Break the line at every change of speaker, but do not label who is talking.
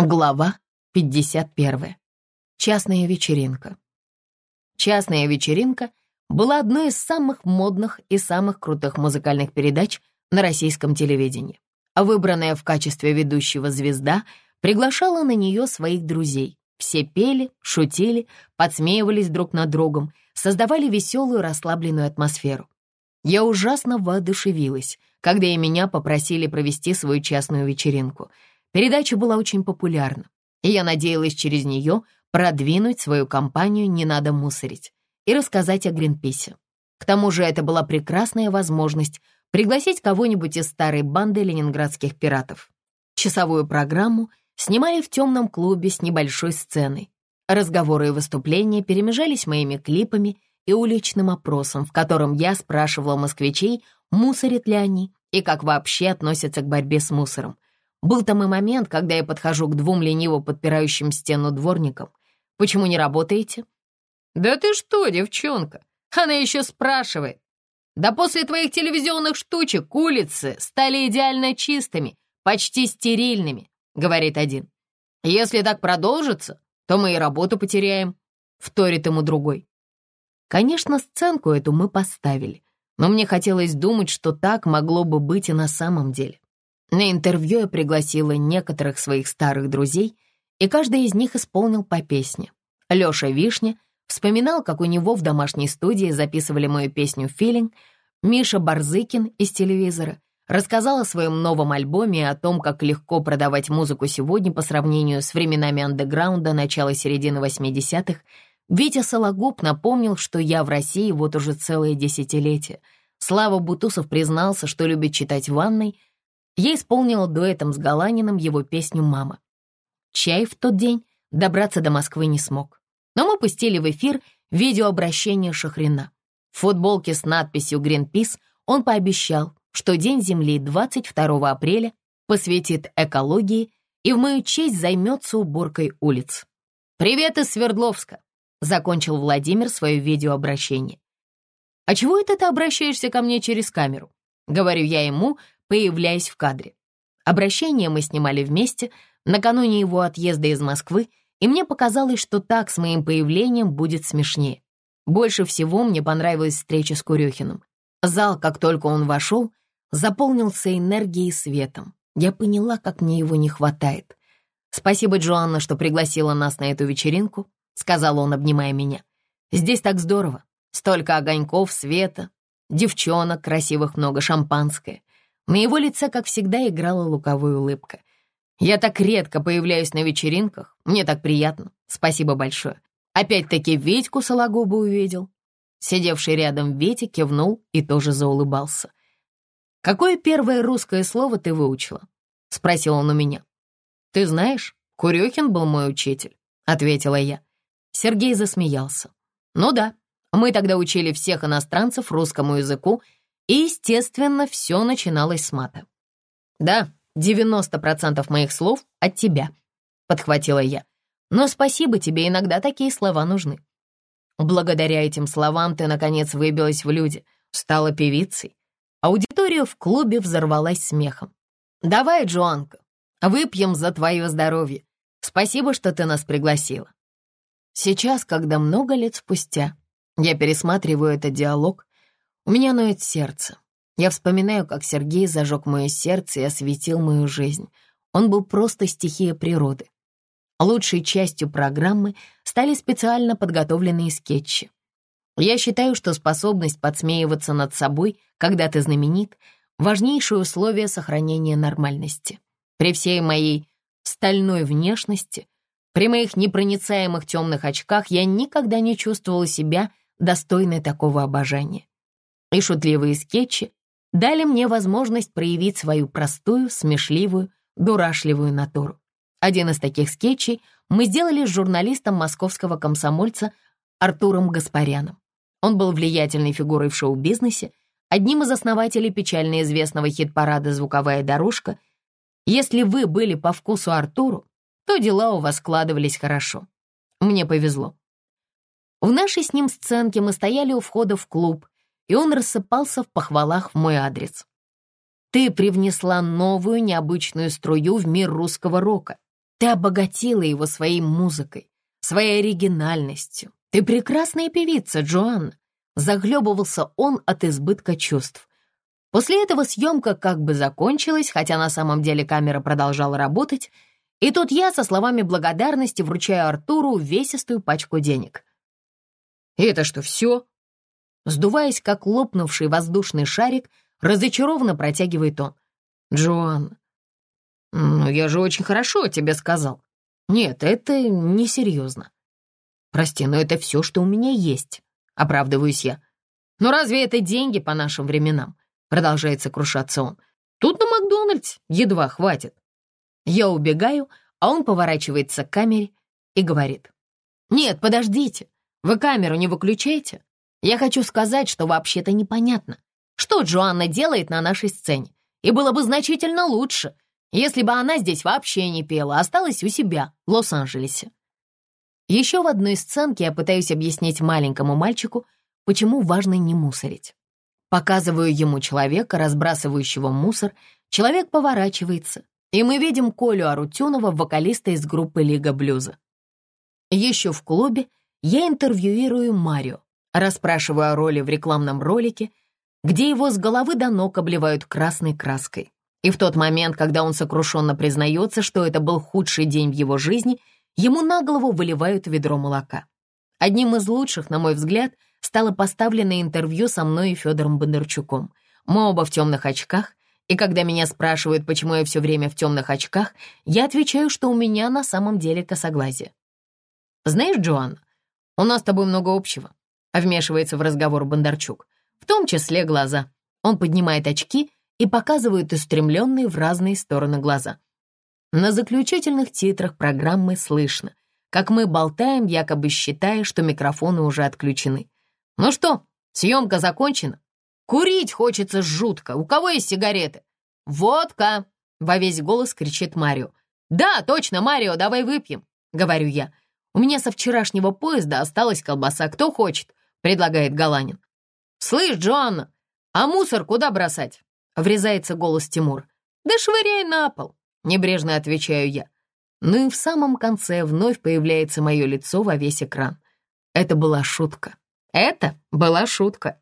Глава 51. Частная вечеринка. Частная вечеринка была одной из самых модных и самых крутых музыкальных передач на российском телевидении. А выбранная в качестве ведущего звезда приглашала на нее своих друзей. Все пели, шутили, подсмеивались друг над другом, создавали веселую расслабленную атмосферу. Я ужасно воодушевилась, когда и меня попросили провести свою частную вечеринку — Передача была очень популярна, и я надеялась через нее продвинуть свою компанию «Не надо мусорить» и рассказать о Гринписе. К тому же это была прекрасная возможность пригласить кого-нибудь из старой банды ленинградских пиратов. Часовую программу снимали в темном клубе с небольшой сценой. Разговоры и выступления перемежались моими клипами и уличным опросом, в котором я спрашивала москвичей, мусорят ли они и как вообще относятся к борьбе с мусором. Был там и момент, когда я подхожу к двум лениво подпирающим стену дворникам. «Почему не работаете?» «Да ты что, девчонка?» Она еще спрашивает. «Да после твоих телевизионных штучек улицы стали идеально чистыми, почти стерильными», — говорит один. «Если так продолжится, то мы и работу потеряем», — вторит ему другой. Конечно, сценку эту мы поставили, но мне хотелось думать, что так могло бы быть и на самом деле. На интервью я пригласила некоторых своих старых друзей, и каждый из них исполнил по песне. Лёша Вишня вспоминал, как у него в домашней студии записывали мою песню «Филинг», Миша Барзыкин из телевизора рассказал о своем новом альбоме и о том, как легко продавать музыку сегодня по сравнению с временами андеграунда начала-середины 80-х. Витя Сологуб напомнил, что я в России вот уже целое десятилетие. Слава Бутусов признался, что любит читать в ванной — я исполнила дуэтом с Галаниным его песню «Мама». Чай в тот день добраться до Москвы не смог. Но мы пустили в эфир видеообращение Шахрина. В футболке с надписью «Гринпис» он пообещал, что День Земли 22 апреля посвятит экологии и в мою честь займется уборкой улиц. «Привет из Свердловска!» — закончил Владимир свое видеообращение. «А чего это ты обращаешься ко мне через камеру?» — говорю я ему, появляясь в кадре. Обращение мы снимали вместе накануне его отъезда из Москвы, и мне показалось, что так с моим появлением будет смешнее. Больше всего мне понравилась встреча с Курехиным. Зал, как только он вошел, заполнился энергией и светом. Я поняла, как мне его не хватает. «Спасибо, Джоанна, что пригласила нас на эту вечеринку», — сказал он, обнимая меня. «Здесь так здорово. Столько огоньков, света, девчонок, красивых много, шампанское. На его лице, как всегда, играла луковая улыбка. «Я так редко появляюсь на вечеринках. Мне так приятно. Спасибо большое. Опять-таки Витьку Сологуба увидел». Сидевший рядом Витя кивнул и тоже заулыбался. «Какое первое русское слово ты выучила?» — спросил он у меня. «Ты знаешь, Курехин был мой учитель», — ответила я. Сергей засмеялся. «Ну да, мы тогда учили всех иностранцев русскому языку и, естественно, все начиналось с мата. «Да, 90% моих слов от тебя», — подхватила я. «Но спасибо тебе, иногда такие слова нужны». Благодаря этим словам ты, наконец, выбилась в люди, стала певицей. Аудитория в клубе взорвалась смехом. «Давай, Джоанка, выпьем за твое здоровье. Спасибо, что ты нас пригласила». Сейчас, когда много лет спустя, я пересматриваю этот диалог, у меня ноет сердце. Я вспоминаю, как Сергей зажег мое сердце и осветил мою жизнь. Он был просто стихия природы. Лучшей частью программы стали специально подготовленные скетчи. Я считаю, что способность подсмеиваться над собой, когда ты знаменит, важнейшее условие сохранения нормальности. При всей моей стальной внешности, при моих непроницаемых темных очках я никогда не чувствовала себя достойной такого обожания и шутливые скетчи дали мне возможность проявить свою простую, смешливую, дурашливую натуру. Один из таких скетчей мы сделали с журналистом московского комсомольца Артуром Гаспаряном. Он был влиятельной фигурой в шоу-бизнесе, одним из основателей печально известного хит-парада «Звуковая дорожка». Если вы были по вкусу Артуру, то дела у вас складывались хорошо. Мне повезло. В нашей с ним сценке мы стояли у входа в клуб, и он рассыпался в похвалах в мой адрес. «Ты привнесла новую необычную струю в мир русского рока. Ты обогатила его своей музыкой, своей оригинальностью. Ты прекрасная певица, Джоанна. Захлебывался он от избытка чувств. После этого съемка как бы закончилась, хотя на самом деле камера продолжала работать, и тут я со словами благодарности вручаю Артуру увесистую пачку денег. «И это что, все?» Сдуваясь, как лопнувший воздушный шарик, разочарованно протягивает он. «Джоанна, ну я же очень хорошо тебе сказал. Нет, это несерьезно. Прости, но это все, что у меня есть, оправдываюсь я. Но разве это деньги по нашим временам? Продолжает сокрушаться он. Тут на Макдональдс едва хватит. Я убегаю, а он поворачивается к камере и говорит. «Нет, подождите, вы камеру не выключайте. Я хочу сказать, что вообще-то непонятно, что Джоанна делает на нашей сцене. И было бы значительно лучше, если бы она здесь вообще не пела, а осталась у себя, в Лос-Анджелесе. Еще в одной сценке я пытаюсь объяснить маленькому мальчику, почему важно не мусорить. Показываю ему человека, разбрасывающего мусор, человек поворачивается, и мы видим Колю Арутюнова, вокалиста из группы Лига Блюза. Еще в клубе я интервьюирую Марио, расспрашиваю о роли в рекламном ролике, где его с головы до ног обливают красной краской. И в тот момент, когда он сокрушенно признается, что это был худший день в его жизни, ему на голову выливают ведро молока. Одним из лучших, на мой взгляд, стало поставленное интервью со мной и Федором Бондарчуком. Мы оба в темных очках, и когда меня спрашивают, почему я все время в темных очках, я отвечаю, что у меня на самом деле косоглазие. «Знаешь, Джоанна, у нас с тобой много общего», — вмешивается в разговор Бондарчук, в том числе глаза. Он поднимает очки и показывает устремленные в разные стороны глаза. На заключительных титрах программы слышно, как мы болтаем, якобы считая, что микрофоны уже отключены. «Ну что, съемка закончена? Курить хочется жутко. У кого есть сигареты?» «Водка!» — во весь голос кричит Марио. «Да, точно, Марио, давай выпьем», — говорю я. «У меня со вчерашнего поезда осталась колбаса. Кто хочет?» — предлагает Галанин. «Слышь, Джоанна, а мусор куда бросать?» — врезается голос Тимур. «Да швыряй на пол», — небрежно отвечаю я. Ну и в самом конце вновь появляется мое лицо во весь экран. Это была шутка. Это была шутка.